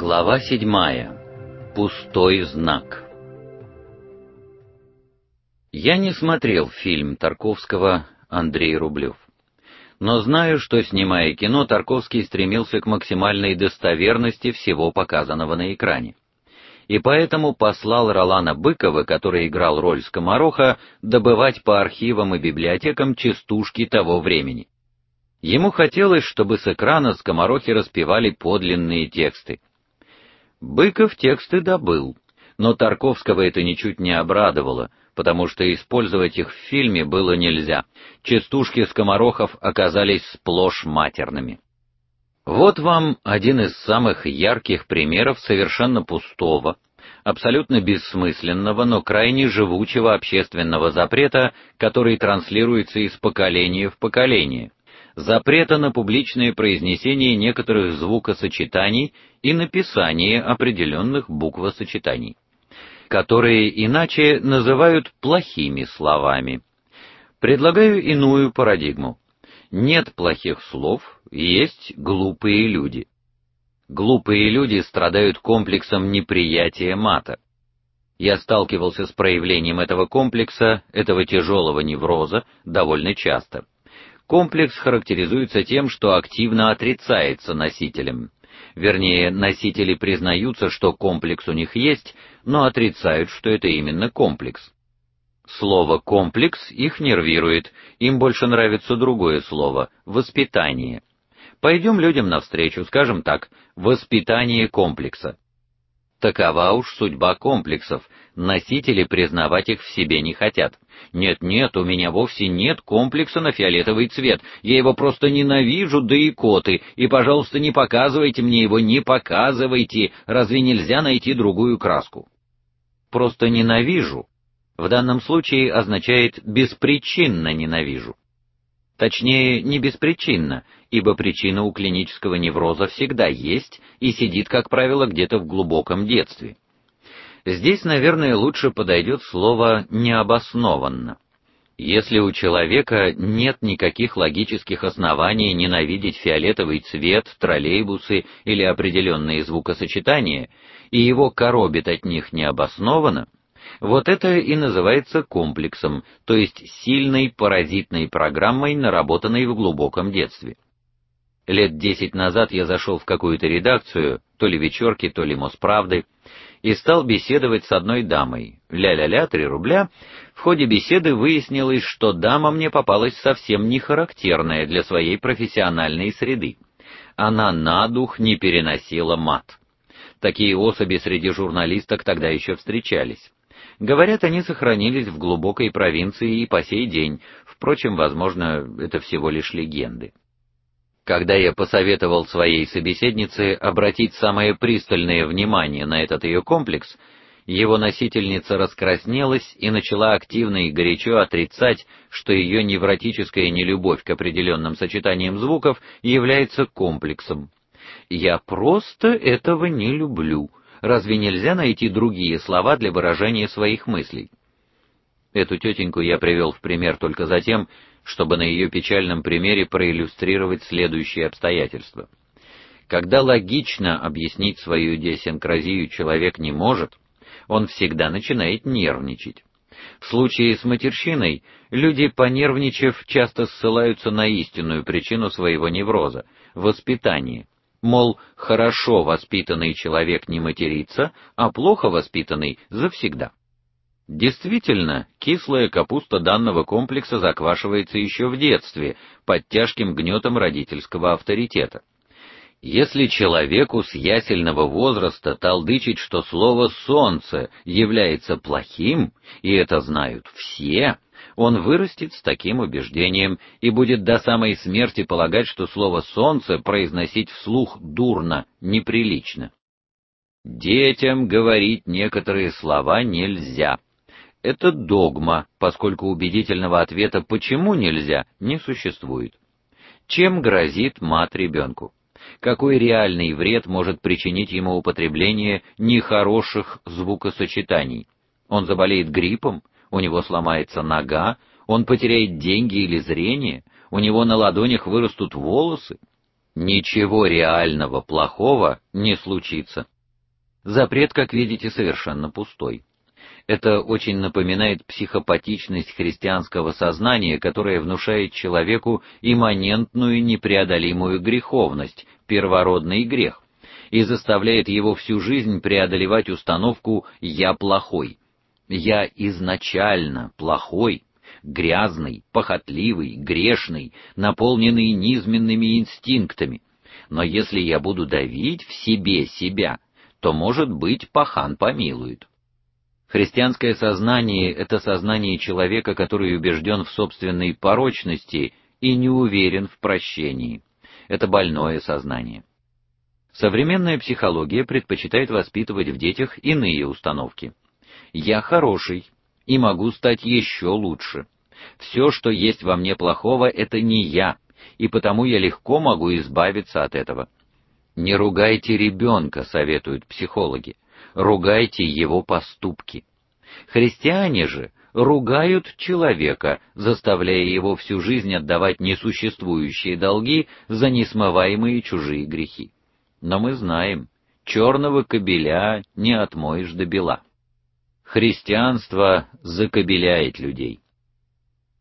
Глава седьмая. Пустой знак. Я не смотрел фильм Тарковского Андрей Рублев. Но знаю, что снимая кино, Тарковский стремился к максимальной достоверности всего показанного на экране. И поэтому послал Ролана Быкова, который играл роль скомороха, добывать по архивам и библиотекам частушки того времени. Ему хотелось, чтобы с экрана скоморохи распевали подлинные тексты. Быков тексты добыл, но Тарковского это ничуть не обрадовало, потому что использовать их в фильме было нельзя. Частушки скоморохов оказались сплошь матерными. Вот вам один из самых ярких примеров совершенно пустого, абсолютно бессмысленного, но крайне живучего общественного запрета, который транслируется из поколения в поколение запрета на публичное произнесение некоторых звукосочетаний и написание определенных буквосочетаний, которые иначе называют плохими словами. Предлагаю иную парадигму. Нет плохих слов, есть глупые люди. Глупые люди страдают комплексом неприятия мата. Я сталкивался с проявлением этого комплекса, этого тяжелого невроза довольно часто. Комплекс характеризуется тем, что активно отрицается носителем. Вернее, носители признаются, что комплекс у них есть, но отрицают, что это именно комплекс. Слово комплекс их нервирует, им больше нравится другое слово воспитание. Пойдем людям навстречу, скажем так: воспитание комплекса. Такова уж судьба комплексов. Носители признавать их в себе не хотят. Нет, нет, у меня вовсе нет комплекса на фиолетовый цвет. Я его просто ненавижу да и коты. И, пожалуйста, не показывайте мне его, не показывайте. Разве нельзя найти другую краску? Просто ненавижу в данном случае означает беспричинно ненавижу. Точнее, не беспричинно, ибо причина у клинического невроза всегда есть и сидит, как правило, где-то в глубоком детстве. Здесь, наверное, лучше подойдет слово необоснованно. Если у человека нет никаких логических оснований ненавидеть фиолетовый цвет, троллейбусы или определенные звукосочетания, и его коробит от них необоснованно, вот это и называется комплексом, то есть сильной паразитной программой, наработанной в глубоком детстве. Лет десять назад я зашел в какую-то редакцию, то ли вечерки, то ли Мосправды, и стал беседовать с одной дамой. Ля-ля-ля, три рубля. В ходе беседы выяснилось, что дама мне попалась совсем не характерная для своей профессиональной среды. Она на дух не переносила мат. Такие особи среди журналисток тогда еще встречались. Говорят, они сохранились в глубокой провинции и по сей день. Впрочем, возможно, это всего лишь легенды. Когда я посоветовал своей собеседнице обратить самое пристальное внимание на этот ее комплекс, его носительница раскраснелась и начала активно и горячо отрицать, что ее невротическая нелюбовь к определенным сочетаниям звуков является комплексом. Я просто этого не люблю, Разве нельзя найти другие слова для выражения своих мыслей? Эту тетеньку я привел в пример только за тем, чтобы на ее печальном примере проиллюстрировать следующие обстоятельства. Когда логично объяснить свою идиосинкразию человек не может, он всегда начинает нервничать. В случае с матерщиной люди, понервничав, часто ссылаются на истинную причину своего невроза воспитание. Мол, хорошо воспитанный человек не матерится, а плохо воспитанный завсегда. Действительно, кислая капуста данного комплекса заквашивается еще в детстве под тяжким гнетом родительского авторитета. Если человеку с ясельного возраста толдычить, что слово солнце является плохим, и это знают все, он вырастет с таким убеждением и будет до самой смерти полагать, что слово солнце произносить вслух дурно, неприлично. Детям говорить некоторые слова нельзя. Это догма, поскольку убедительного ответа почему нельзя не существует. Чем грозит мат ребенку? Какой реальный вред может причинить ему употребление нехороших звукосочетаний? Он заболеет гриппом, у него сломается нога, он потеряет деньги или зрение, у него на ладонях вырастут волосы. Ничего реального плохого не случится. Запрет, как видите, совершенно пустой. Это очень напоминает психопатичность христианского сознания, которое внушает человеку имманентную непреодолимую греховность, первородный грех, и заставляет его всю жизнь преодолевать установку я плохой. Я изначально плохой, грязный, похотливый, грешный, наполненный низменными инстинктами. Но если я буду давить в себе себя, то, может быть, пахан помилует. Христианское сознание это сознание человека, который убежден в собственной порочности и не уверен в прощении. Это больное сознание. Современная психология предпочитает воспитывать в детях иные установки. Я хороший и могу стать еще лучше. Все, что есть во мне плохого это не я, и потому я легко могу избавиться от этого. Не ругайте ребенка, советуют психологи. Ругайте его поступки. Христиане же ругают человека, заставляя его всю жизнь отдавать несуществующие долги за несмываемые чужие грехи. Но мы знаем, черного кобеля не отмоешь до бела. Христианство закобеляет людей.